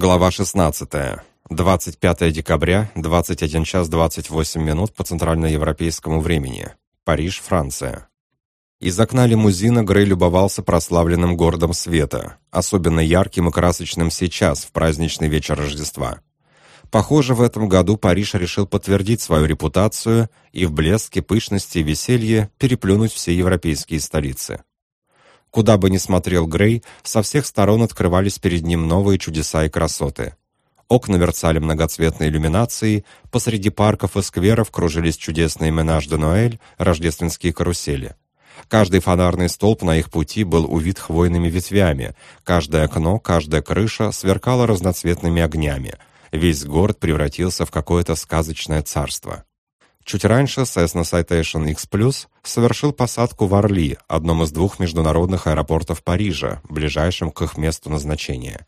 Глава 16. 25 декабря, 21 час 28 минут по центральноевропейскому времени. Париж, Франция. Из окна лимузина Грей любовался прославленным городом света, особенно ярким и красочным сейчас, в праздничный вечер Рождества. Похоже, в этом году Париж решил подтвердить свою репутацию и в блеске, пышности и веселье переплюнуть все европейские столицы. Куда бы ни смотрел Грей, со всех сторон открывались перед ним новые чудеса и красоты. Окна мерцали многоцветной иллюминацией, посреди парков и скверов кружились чудесные менаж де Ноэль, рождественские карусели. Каждый фонарный столб на их пути был увит хвойными ветвями, каждое окно, каждая крыша сверкала разноцветными огнями. Весь город превратился в какое-то сказочное царство. Чуть раньше Cessna Citation X Plus совершил посадку в Орли, одном из двух международных аэропортов Парижа, ближайшем к их месту назначения.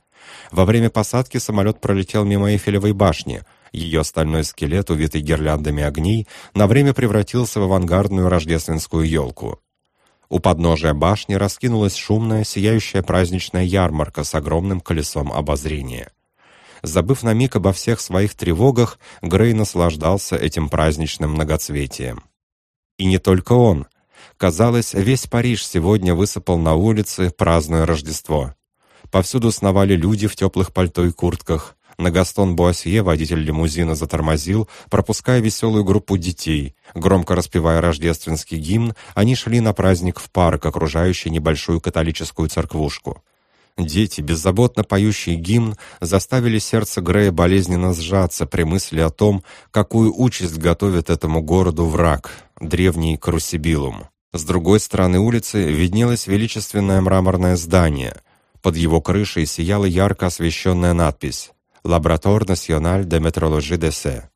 Во время посадки самолет пролетел мимо Эйфелевой башни. Ее стальной скелет, увитый гирляндами огней, на время превратился в авангардную рождественскую елку. У подножия башни раскинулась шумная, сияющая праздничная ярмарка с огромным колесом обозрения. Забыв на миг обо всех своих тревогах, Грей наслаждался этим праздничным многоцветием. И не только он. Казалось, весь Париж сегодня высыпал на улицы, празднуя Рождество. Повсюду сновали люди в теплых пальто и куртках. На Гастон Буасье водитель лимузина затормозил, пропуская веселую группу детей. Громко распевая рождественский гимн, они шли на праздник в парк, окружающий небольшую католическую церквушку. Дети, беззаботно поющие гимн, заставили сердце Грея болезненно сжаться при мысли о том, какую участь готовит этому городу враг, древний Крусибилум. С другой стороны улицы виднелось величественное мраморное здание. Под его крышей сияла ярко освещенная надпись «Лабораторь Националь де Метрологи де Се».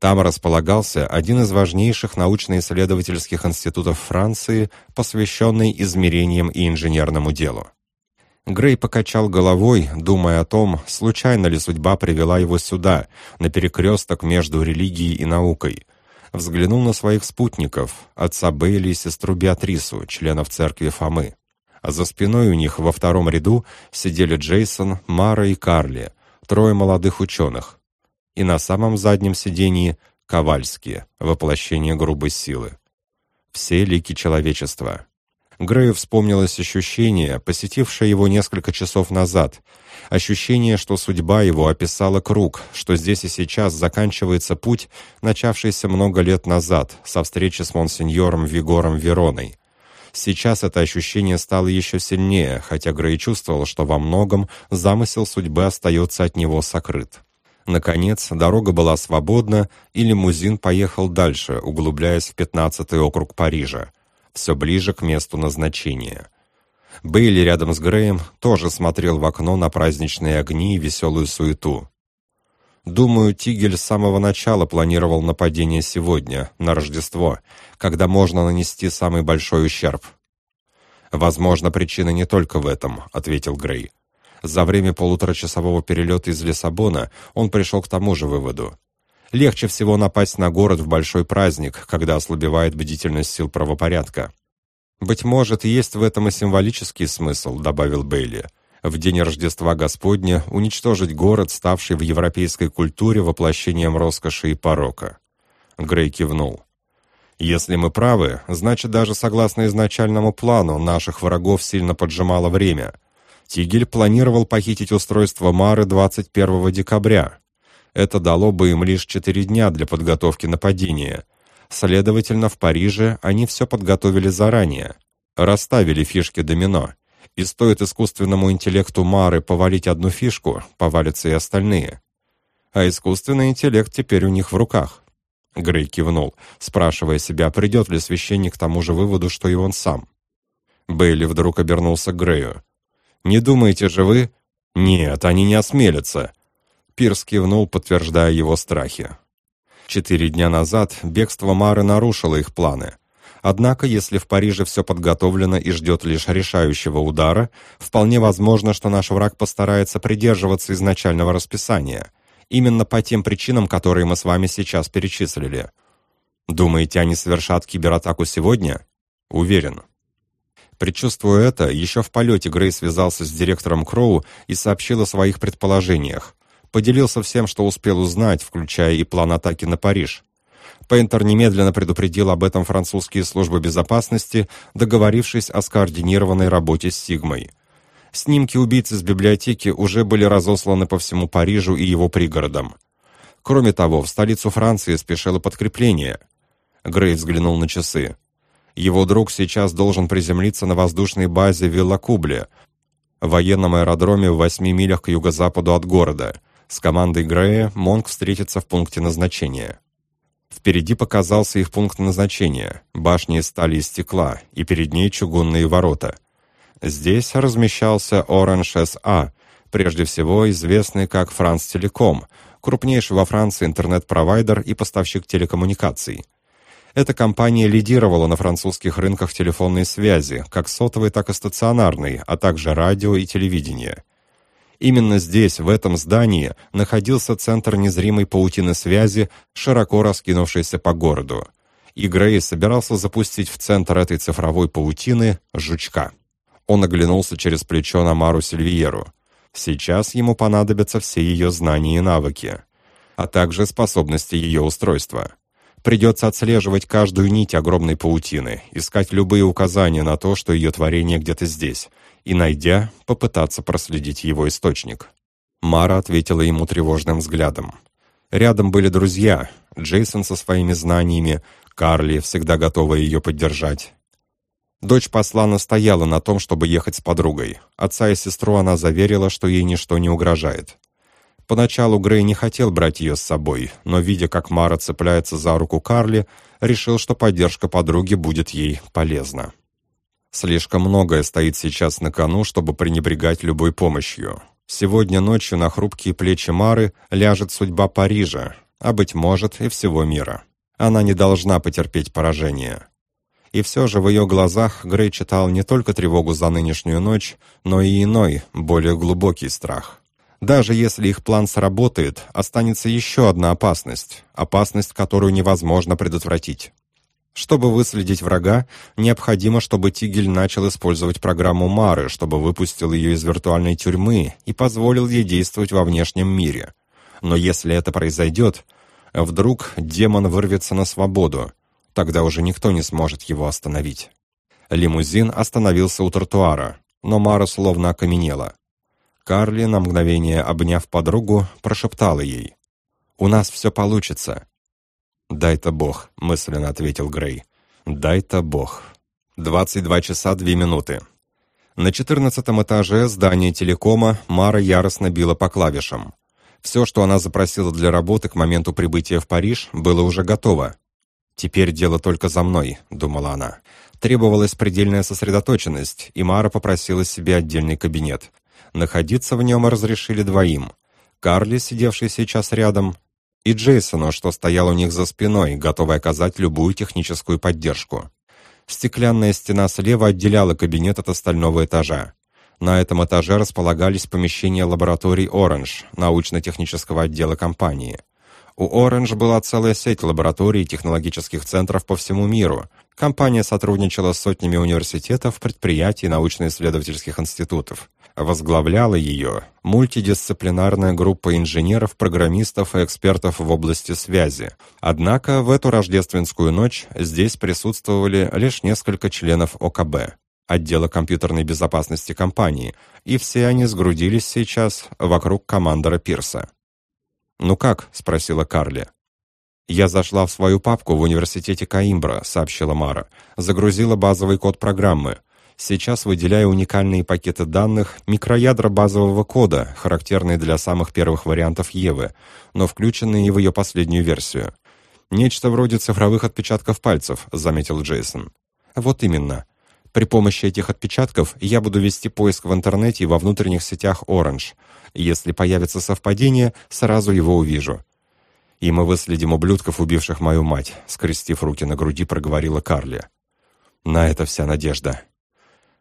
Там располагался один из важнейших научно-исследовательских институтов Франции, посвященный измерениям и инженерному делу. Грей покачал головой, думая о том, случайно ли судьба привела его сюда, на перекресток между религией и наукой. Взглянул на своих спутников, отца Бейли и сестру Беатрису, членов церкви Фомы. А за спиной у них во втором ряду сидели Джейсон, Мара и Карли, трое молодых ученых. И на самом заднем сидении Ковальские, воплощение грубой силы. Все лики человечества, Грею вспомнилось ощущение, посетившее его несколько часов назад. Ощущение, что судьба его описала круг, что здесь и сейчас заканчивается путь, начавшийся много лет назад, со встречи с монсеньором Вигором Вероной. Сейчас это ощущение стало еще сильнее, хотя Грей чувствовал, что во многом замысел судьбы остается от него сокрыт. Наконец, дорога была свободна, и лимузин поехал дальше, углубляясь в пятнадцатый округ Парижа все ближе к месту назначения. Бейли рядом с Греем тоже смотрел в окно на праздничные огни и веселую суету. Думаю, Тигель с самого начала планировал нападение сегодня, на Рождество, когда можно нанести самый большой ущерб. «Возможно, причина не только в этом», — ответил Грей. За время полуторачасового перелета из Лиссабона он пришел к тому же выводу. Легче всего напасть на город в большой праздник, когда ослабевает бдительность сил правопорядка. «Быть может, есть в этом и символический смысл», — добавил Бейли. «В день Рождества Господня уничтожить город, ставший в европейской культуре воплощением роскоши и порока». Грей кивнул. «Если мы правы, значит, даже согласно изначальному плану, наших врагов сильно поджимало время. Тигель планировал похитить устройство Мары 21 декабря, это дало бы им лишь четыре дня для подготовки нападения. Следовательно, в Париже они все подготовили заранее, расставили фишки домино. И стоит искусственному интеллекту Мары повалить одну фишку, повалятся и остальные. А искусственный интеллект теперь у них в руках. Грей кивнул, спрашивая себя, придет ли священник к тому же выводу, что и он сам. Бейли вдруг обернулся к Грею. «Не думаете же вы...» «Нет, они не осмелятся. Пирс кивнул, подтверждая его страхи. Четыре дня назад бегство Мары нарушило их планы. Однако, если в Париже все подготовлено и ждет лишь решающего удара, вполне возможно, что наш враг постарается придерживаться изначального расписания. Именно по тем причинам, которые мы с вами сейчас перечислили. Думаете, они совершат кибератаку сегодня? Уверен. Предчувствуя это, еще в полете Грей связался с директором Кроу и сообщил о своих предположениях. Поделился всем, что успел узнать, включая и план атаки на Париж. Пейнтер немедленно предупредил об этом французские службы безопасности, договорившись о скоординированной работе с Сигмой. Снимки убийцы с библиотеки уже были разосланы по всему Парижу и его пригородам. Кроме того, в столицу Франции спешило подкрепление. Грей взглянул на часы. Его друг сейчас должен приземлиться на воздушной базе Виллакубле, военном аэродроме в восьми милях к юго-западу от города. С командой Грея Монк встретится в пункте назначения. Впереди показался их пункт назначения, башня из стали и стекла, и перед ней чугунные ворота. Здесь размещался Orange SA, прежде всего известный как Франц Телеком, крупнейший во Франции интернет-провайдер и поставщик телекоммуникаций. Эта компания лидировала на французских рынках телефонной связи, как сотовой, так и стационарной, а также радио и телевидения. Именно здесь, в этом здании, находился центр незримой паутины связи, широко раскинувшийся по городу. И Грей собирался запустить в центр этой цифровой паутины жучка. Он оглянулся через плечо на Мару Сильвиеру. Сейчас ему понадобятся все ее знания и навыки, а также способности ее устройства. Придется отслеживать каждую нить огромной паутины, искать любые указания на то, что ее творение где-то здесь, и, найдя, попытаться проследить его источник. Мара ответила ему тревожным взглядом. Рядом были друзья, Джейсон со своими знаниями, Карли, всегда готова ее поддержать. Дочь посла настояла на том, чтобы ехать с подругой. Отца и сестру она заверила, что ей ничто не угрожает. Поначалу Грей не хотел брать ее с собой, но, видя, как Мара цепляется за руку Карли, решил, что поддержка подруги будет ей полезна. Слишком многое стоит сейчас на кону, чтобы пренебрегать любой помощью. Сегодня ночью на хрупкие плечи Мары ляжет судьба Парижа, а, быть может, и всего мира. Она не должна потерпеть поражение. И все же в ее глазах Грей читал не только тревогу за нынешнюю ночь, но и иной, более глубокий страх. Даже если их план сработает, останется еще одна опасность, опасность, которую невозможно предотвратить. Чтобы выследить врага, необходимо, чтобы Тигель начал использовать программу Мары, чтобы выпустил ее из виртуальной тюрьмы и позволил ей действовать во внешнем мире. Но если это произойдет, вдруг демон вырвется на свободу, тогда уже никто не сможет его остановить. Лимузин остановился у тротуара, но Мара словно окаменела. Карли, на мгновение обняв подругу, прошептала ей. «У нас все получится». «Дай-то Бог», — мысленно ответил Грей. «Дай-то Бог». 22 часа 2 минуты. На четырнадцатом этаже здания телекома Мара яростно била по клавишам. Все, что она запросила для работы к моменту прибытия в Париж, было уже готово. «Теперь дело только за мной», — думала она. Требовалась предельная сосредоточенность, и Мара попросила себе отдельный кабинет. Находиться в нем разрешили двоим. Карли, сидевший сейчас рядом, и Джейсону, что стоял у них за спиной, готовый оказать любую техническую поддержку. Стеклянная стена слева отделяла кабинет от остального этажа. На этом этаже располагались помещения лабораторий Orange, научно-технического отдела компании. У Orange была целая сеть лабораторий и технологических центров по всему миру. Компания сотрудничала с сотнями университетов, предприятий и научно-исследовательских институтов. Возглавляла ее мультидисциплинарная группа инженеров, программистов и экспертов в области связи. Однако в эту рождественскую ночь здесь присутствовали лишь несколько членов ОКБ, отдела компьютерной безопасности компании, и все они сгрудились сейчас вокруг командора Пирса. «Ну как?» — спросила Карли. «Я зашла в свою папку в университете Каимбра», — сообщила Мара. «Загрузила базовый код программы. Сейчас выделяю уникальные пакеты данных, микроядра базового кода, характерные для самых первых вариантов Евы, но включенные в ее последнюю версию. «Нечто вроде цифровых отпечатков пальцев», — заметил Джейсон. «Вот именно. При помощи этих отпечатков я буду вести поиск в интернете и во внутренних сетях Orange. Если появится совпадение, сразу его увижу». «И мы выследим ублюдков, убивших мою мать», — скрестив руки на груди, проговорила Карли. «На это вся надежда»,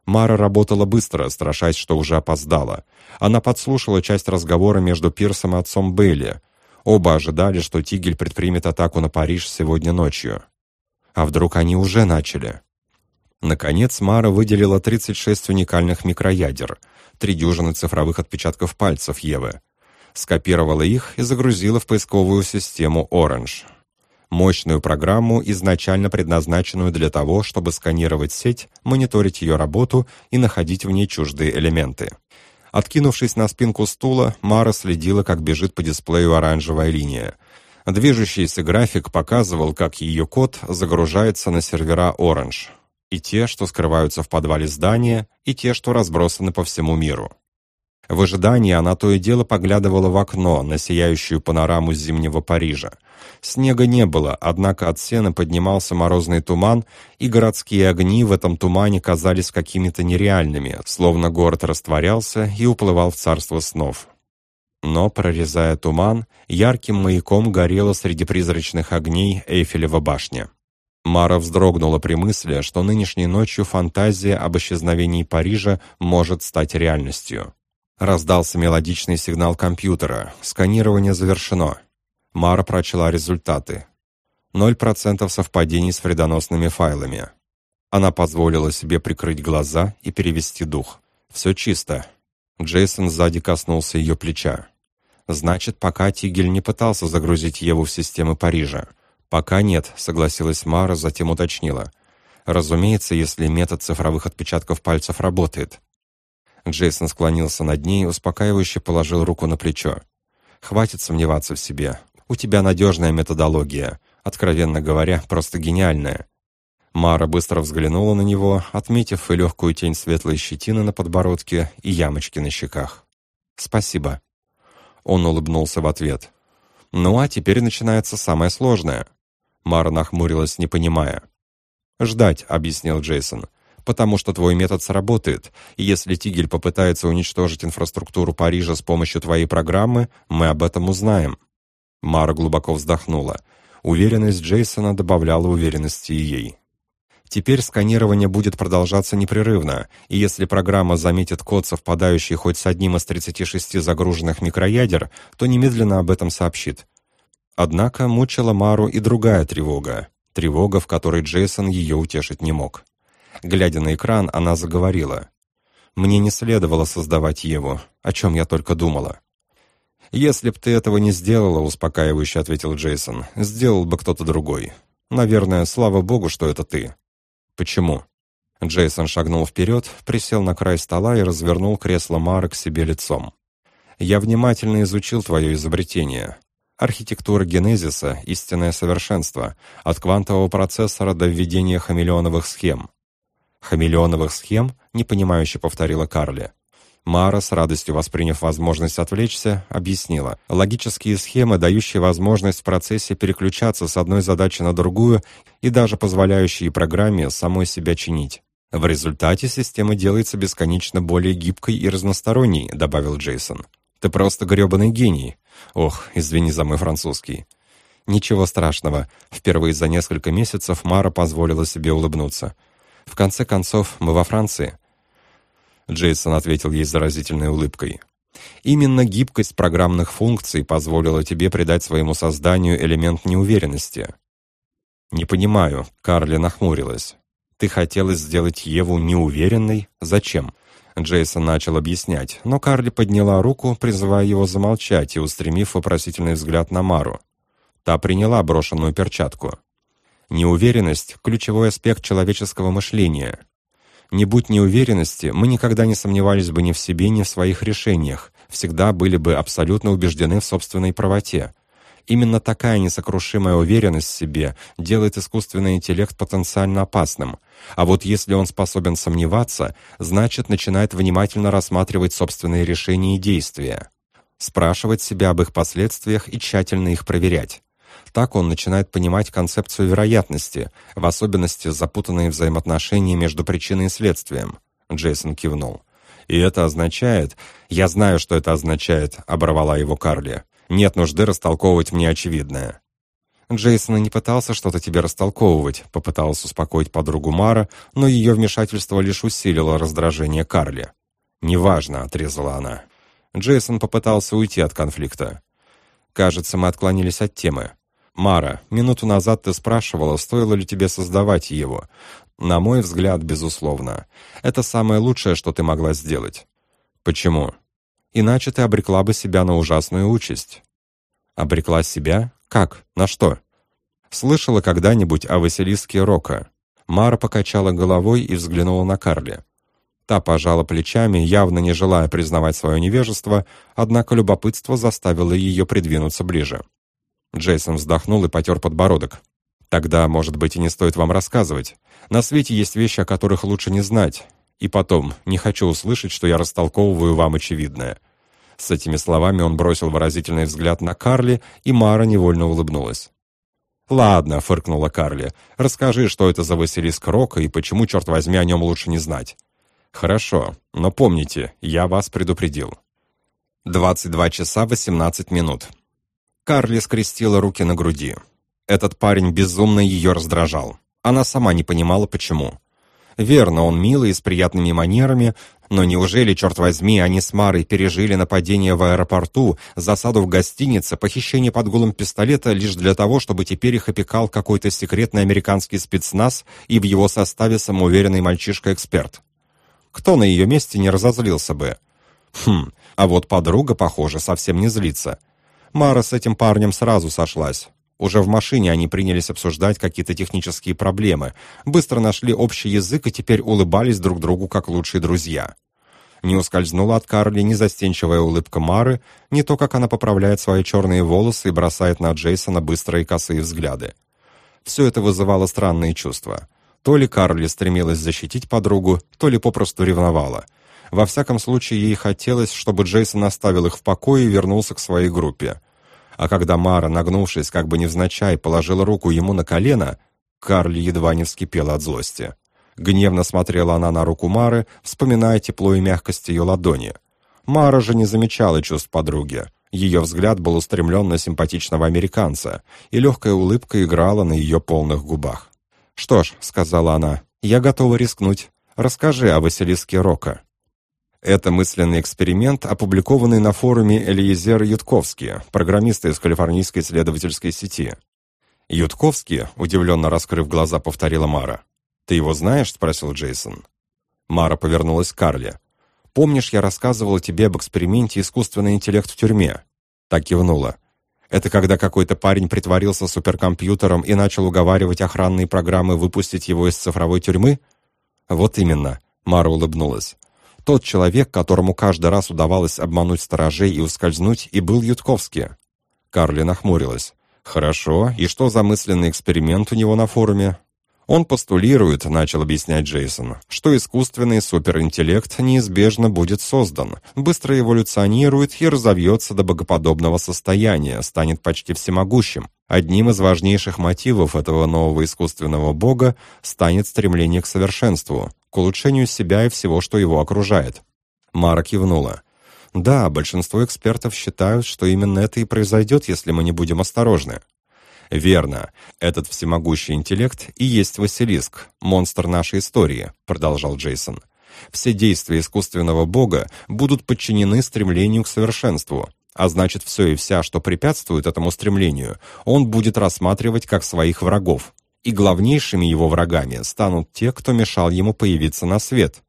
Мара работала быстро, страшась, что уже опоздала. Она подслушала часть разговора между Пирсом и отцом Бейли. Оба ожидали, что Тигель предпримет атаку на Париж сегодня ночью. А вдруг они уже начали? Наконец, Мара выделила 36 уникальных микроядер, три дюжины цифровых отпечатков пальцев Евы, скопировала их и загрузила в поисковую систему Orange. Мощную программу, изначально предназначенную для того, чтобы сканировать сеть, мониторить ее работу и находить в ней чуждые элементы. Откинувшись на спинку стула, Мара следила, как бежит по дисплею оранжевая линия. Движущийся график показывал, как ее код загружается на сервера Orange. И те, что скрываются в подвале здания, и те, что разбросаны по всему миру. В ожидании она то и дело поглядывала в окно на сияющую панораму зимнего Парижа. Снега не было, однако от сена поднимался морозный туман, и городские огни в этом тумане казались какими-то нереальными, словно город растворялся и уплывал в царство снов. Но, прорезая туман, ярким маяком горела среди призрачных огней Эйфелева башня. Мара вздрогнула при мысли, что нынешней ночью фантазия об исчезновении Парижа может стать реальностью. Раздался мелодичный сигнал компьютера. Сканирование завершено. Мара прочла результаты. 0% совпадений с вредоносными файлами. Она позволила себе прикрыть глаза и перевести дух. Все чисто. Джейсон сзади коснулся ее плеча. Значит, пока Тигель не пытался загрузить Еву в системы Парижа. Пока нет, согласилась Мара, затем уточнила. Разумеется, если метод цифровых отпечатков пальцев работает. Джейсон склонился над ней, успокаивающе положил руку на плечо. «Хватит сомневаться в себе. У тебя надежная методология. Откровенно говоря, просто гениальная». Мара быстро взглянула на него, отметив и легкую тень светлой щетины на подбородке, и ямочки на щеках. «Спасибо». Он улыбнулся в ответ. «Ну а теперь начинается самое сложное». Мара нахмурилась, не понимая. «Ждать», — объяснил Джейсон потому что твой метод сработает, и если Тигель попытается уничтожить инфраструктуру Парижа с помощью твоей программы, мы об этом узнаем». Мара глубоко вздохнула. Уверенность Джейсона добавляла уверенности ей. Теперь сканирование будет продолжаться непрерывно, и если программа заметит код, совпадающий хоть с одним из 36 загруженных микроядер, то немедленно об этом сообщит. Однако мучила Мару и другая тревога, тревога, в которой Джейсон ее утешить не мог. Глядя на экран, она заговорила. «Мне не следовало создавать Еву, о чем я только думала». «Если б ты этого не сделала», — успокаивающе ответил Джейсон, — «сделал бы кто-то другой. Наверное, слава богу, что это ты». «Почему?» Джейсон шагнул вперед, присел на край стола и развернул кресло Мара к себе лицом. «Я внимательно изучил твое изобретение. Архитектура генезиса — истинное совершенство, от квантового процессора до введения хамелеоновых схем. «Хамелеоновых схем?» — непонимающе повторила Карли. Мара, с радостью восприняв возможность отвлечься, объяснила. Логические схемы, дающие возможность в процессе переключаться с одной задачи на другую и даже позволяющие программе самой себя чинить. В результате система делается бесконечно более гибкой и разносторонней, добавил Джейсон. Ты просто грёбаный гений. Ох, извини за мой французский. Ничего страшного. Впервые за несколько месяцев Мара позволила себе улыбнуться. В конце концов, мы во Франции». Джейсон ответил ей заразительной улыбкой. «Именно гибкость программных функций позволила тебе придать своему созданию элемент неуверенности». «Не понимаю», — Карли нахмурилась. «Ты хотела сделать Еву неуверенной? Зачем?» Джейсон начал объяснять, но Карли подняла руку, призывая его замолчать и устремив вопросительный взгляд на Мару. Та приняла брошенную перчатку. Неуверенность – ключевой аспект человеческого мышления. Не будь неуверенности, мы никогда не сомневались бы ни в себе, ни в своих решениях, всегда были бы абсолютно убеждены в собственной правоте. Именно такая несокрушимая уверенность в себе делает искусственный интеллект потенциально опасным. А вот если он способен сомневаться, значит начинает внимательно рассматривать собственные решения и действия, спрашивать себя об их последствиях и тщательно их проверять. Так он начинает понимать концепцию вероятности, в особенности запутанные взаимоотношения между причиной и следствием. Джейсон кивнул. «И это означает...» «Я знаю, что это означает», — оборвала его Карли. «Нет нужды растолковывать мне очевидное». Джейсон не пытался что-то тебе растолковывать, попыталась успокоить подругу Мара, но ее вмешательство лишь усилило раздражение Карли. «Неважно», — отрезала она. Джейсон попытался уйти от конфликта. «Кажется, мы отклонились от темы. «Мара, минуту назад ты спрашивала, стоило ли тебе создавать его. На мой взгляд, безусловно. Это самое лучшее, что ты могла сделать». «Почему?» «Иначе ты обрекла бы себя на ужасную участь». «Обрекла себя? Как? На что?» «Слышала когда-нибудь о Василиске Рока?» Мара покачала головой и взглянула на Карли. Та пожала плечами, явно не желая признавать свое невежество, однако любопытство заставило ее придвинуться ближе. Джейсон вздохнул и потер подбородок. «Тогда, может быть, и не стоит вам рассказывать. На свете есть вещи, о которых лучше не знать. И потом, не хочу услышать, что я растолковываю вам очевидное». С этими словами он бросил выразительный взгляд на Карли, и Мара невольно улыбнулась. «Ладно», — фыркнула Карли, — «расскажи, что это за Василиск Рока и почему, черт возьми, о нем лучше не знать». «Хорошо, но помните, я вас предупредил». 22 часа 18 минут. Карли скрестила руки на груди. Этот парень безумно ее раздражал. Она сама не понимала, почему. Верно, он милый и с приятными манерами, но неужели, черт возьми, они с Марой пережили нападение в аэропорту, засаду в гостинице, похищение под голым пистолета лишь для того, чтобы теперь их опекал какой-то секретный американский спецназ и в его составе самоуверенный мальчишка-эксперт? Кто на ее месте не разозлился бы? Хм, а вот подруга, похоже, совсем не злится. Мара с этим парнем сразу сошлась. Уже в машине они принялись обсуждать какие-то технические проблемы, быстро нашли общий язык и теперь улыбались друг другу как лучшие друзья. Не ускользнула от Карли ни застенчивая улыбка Мары, ни то, как она поправляет свои черные волосы и бросает на Джейсона быстрые косые взгляды. Все это вызывало странные чувства. То ли Карли стремилась защитить подругу, то ли попросту ревновала. Во всяком случае, ей хотелось, чтобы Джейсон оставил их в покое и вернулся к своей группе. А когда Мара, нагнувшись, как бы невзначай, положила руку ему на колено, Карли едва не вскипела от злости. Гневно смотрела она на руку Мары, вспоминая тепло и мягкость ее ладони. Мара же не замечала чувств подруги. Ее взгляд был устремлен на симпатичного американца, и легкая улыбка играла на ее полных губах. «Что ж», — сказала она, — «я готова рискнуть. Расскажи о Василиске Рока». Это мысленный эксперимент, опубликованный на форуме Элиезер Ютковский, программиста из калифорнийской исследовательской сети. «Ютковский?» — удивленно раскрыв глаза, повторила Мара. «Ты его знаешь?» — спросил Джейсон. Мара повернулась к Карле. «Помнишь, я рассказывала тебе об эксперименте «Искусственный интеллект в тюрьме»?» Так кивнула. Это когда какой-то парень притворился суперкомпьютером и начал уговаривать охранные программы выпустить его из цифровой тюрьмы? Вот именно, Мара улыбнулась. Тот человек, которому каждый раз удавалось обмануть сторожей и ускользнуть, и был Ютковский. Карли нахмурилась. «Хорошо, и что за мысленный эксперимент у него на форуме?» Он постулирует, начал объяснять Джейсон, что искусственный суперинтеллект неизбежно будет создан, быстро эволюционирует и разовьется до богоподобного состояния, станет почти всемогущим. Одним из важнейших мотивов этого нового искусственного бога станет стремление к совершенству, к улучшению себя и всего, что его окружает. Мара кивнула. Да, большинство экспертов считают, что именно это и произойдет, если мы не будем осторожны. «Верно. Этот всемогущий интеллект и есть Василиск, монстр нашей истории», — продолжал Джейсон. «Все действия искусственного бога будут подчинены стремлению к совершенству, а значит, все и вся, что препятствует этому стремлению, он будет рассматривать как своих врагов. И главнейшими его врагами станут те, кто мешал ему появиться на свет».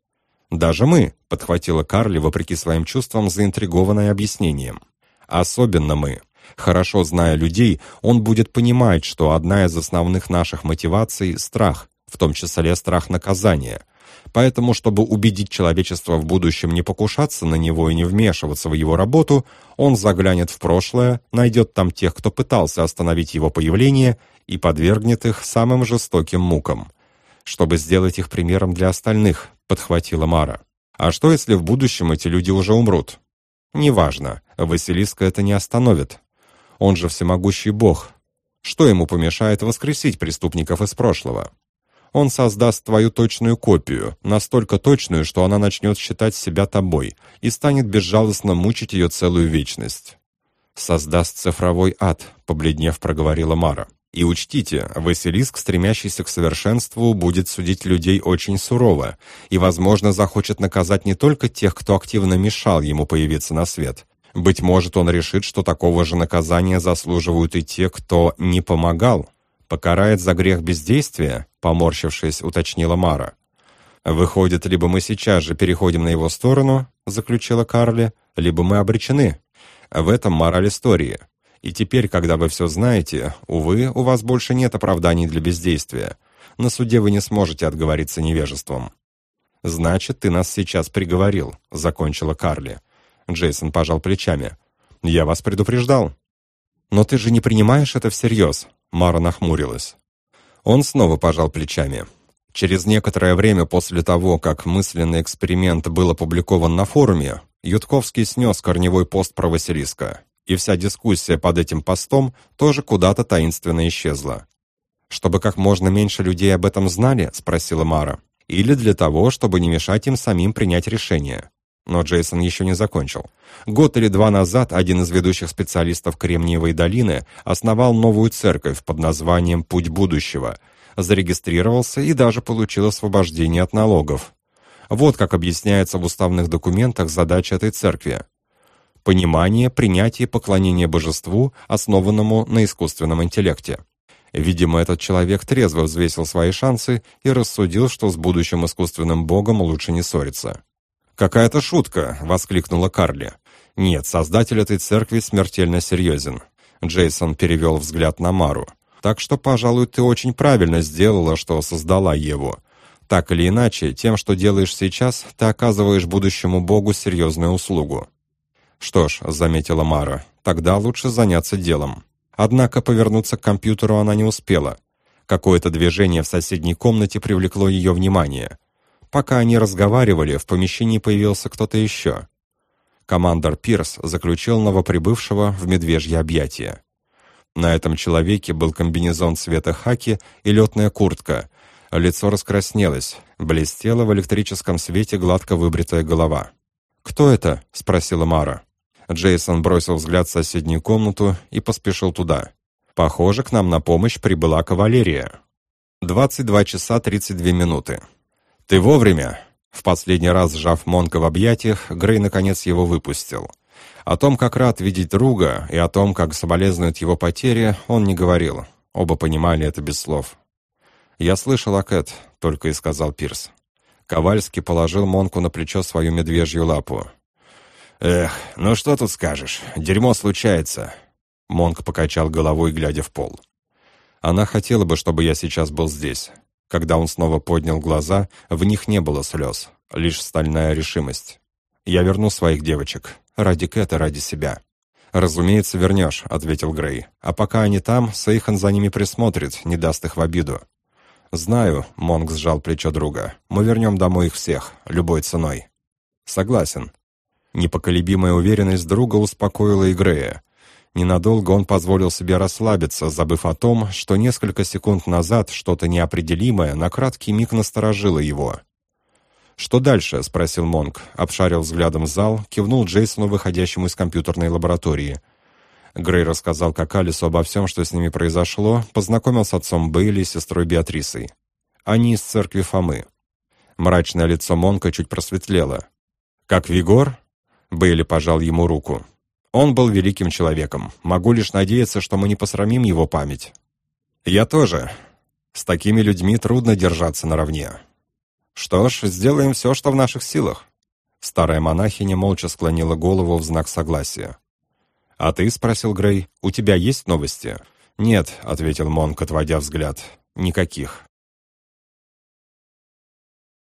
«Даже мы», — подхватила Карли, вопреки своим чувствам, заинтригованная объяснением. «Особенно мы», Хорошо зная людей, он будет понимать, что одна из основных наших мотиваций – страх, в том числе страх наказания. Поэтому, чтобы убедить человечество в будущем не покушаться на него и не вмешиваться в его работу, он заглянет в прошлое, найдет там тех, кто пытался остановить его появление, и подвергнет их самым жестоким мукам. Чтобы сделать их примером для остальных, подхватила Мара. А что, если в будущем эти люди уже умрут? Неважно, Василиска это не остановит. Он же всемогущий Бог. Что ему помешает воскресить преступников из прошлого? Он создаст твою точную копию, настолько точную, что она начнет считать себя тобой и станет безжалостно мучить ее целую вечность. «Создаст цифровой ад», — побледнев проговорила Мара. «И учтите, Василиск, стремящийся к совершенству, будет судить людей очень сурово и, возможно, захочет наказать не только тех, кто активно мешал ему появиться на свет, Быть может, он решит, что такого же наказания заслуживают и те, кто не помогал. Покарает за грех бездействия, поморщившись, уточнила Мара. «Выходит, либо мы сейчас же переходим на его сторону», — заключила Карли, «либо мы обречены. В этом мораль истории. И теперь, когда вы все знаете, увы, у вас больше нет оправданий для бездействия. На суде вы не сможете отговориться невежеством». «Значит, ты нас сейчас приговорил», — закончила Карли. Джейсон пожал плечами. «Я вас предупреждал». «Но ты же не принимаешь это всерьез», — Мара нахмурилась. Он снова пожал плечами. Через некоторое время после того, как мысленный эксперимент был опубликован на форуме, Ютковский снес корневой пост про Василиска, и вся дискуссия под этим постом тоже куда-то таинственно исчезла. «Чтобы как можно меньше людей об этом знали?» — спросила Мара. «Или для того, чтобы не мешать им самим принять решение?» Но Джейсон еще не закончил. Год или два назад один из ведущих специалистов Кремниевой долины основал новую церковь под названием «Путь будущего», зарегистрировался и даже получил освобождение от налогов. Вот как объясняется в уставных документах задача этой церкви. Понимание, принятие и поклонение божеству, основанному на искусственном интеллекте. Видимо, этот человек трезво взвесил свои шансы и рассудил, что с будущим искусственным богом лучше не ссориться. «Какая-то шутка!» — воскликнула Карли. «Нет, создатель этой церкви смертельно серьезен». Джейсон перевел взгляд на Мару. Так что, пожалуй, ты очень правильно сделала, что создала его. Так или иначе, тем, что делаешь сейчас, ты оказываешь будущему богу серьезную услугу». «Что ж», — заметила Мара, — «тогда лучше заняться делом». Однако повернуться к компьютеру она не успела. Какое-то движение в соседней комнате привлекло ее внимание. Пока они разговаривали, в помещении появился кто-то еще. Командор Пирс заключил новоприбывшего в медвежье объятия. На этом человеке был комбинезон цвета хаки и летная куртка. Лицо раскраснелось, блестела в электрическом свете гладко выбритая голова. «Кто это?» — спросила Мара. Джейсон бросил взгляд в соседнюю комнату и поспешил туда. «Похоже, к нам на помощь прибыла кавалерия». 22 часа 32 минуты. «Ты вовремя!» В последний раз сжав Монка в объятиях, Грей наконец его выпустил. О том, как рад видеть друга, и о том, как соболезнует его потере, он не говорил. Оба понимали это без слов. «Я слышал о Кэт», — только и сказал Пирс. Ковальский положил Монку на плечо свою медвежью лапу. «Эх, ну что тут скажешь? Дерьмо случается». Монк покачал головой, глядя в пол. «Она хотела бы, чтобы я сейчас был здесь». Когда он снова поднял глаза, в них не было слез, лишь стальная решимость. «Я верну своих девочек. Ради Кэта, ради себя». «Разумеется, вернешь», — ответил Грей. «А пока они там, Сейхан за ними присмотрит, не даст их в обиду». «Знаю», — Монг сжал плечо друга. «Мы вернем домой их всех, любой ценой». «Согласен». Непоколебимая уверенность друга успокоила и Грея. Ненадолго он позволил себе расслабиться, забыв о том, что несколько секунд назад что-то неопределимое на краткий миг насторожило его. «Что дальше?» — спросил Монк, обшарил взглядом зал, кивнул Джейсону, выходящему из компьютерной лаборатории. Грей рассказал как обо всем, что с ними произошло, познакомил с отцом Бейли и сестрой Беатрисой. Они из церкви Фомы. Мрачное лицо Монка чуть просветлело. «Как Вигор?» — Бейли пожал ему руку. «Он был великим человеком. Могу лишь надеяться, что мы не посрамим его память». «Я тоже. С такими людьми трудно держаться наравне». «Что ж, сделаем все, что в наших силах». Старая монахиня молча склонила голову в знак согласия. «А ты?» — спросил Грей. «У тебя есть новости?» «Нет», — ответил Монк, отводя взгляд. «Никаких».